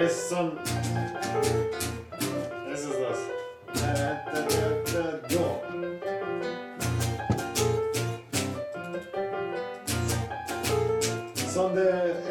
Es ist so ein. Es ist das. Äh, äh, äh, Sondern.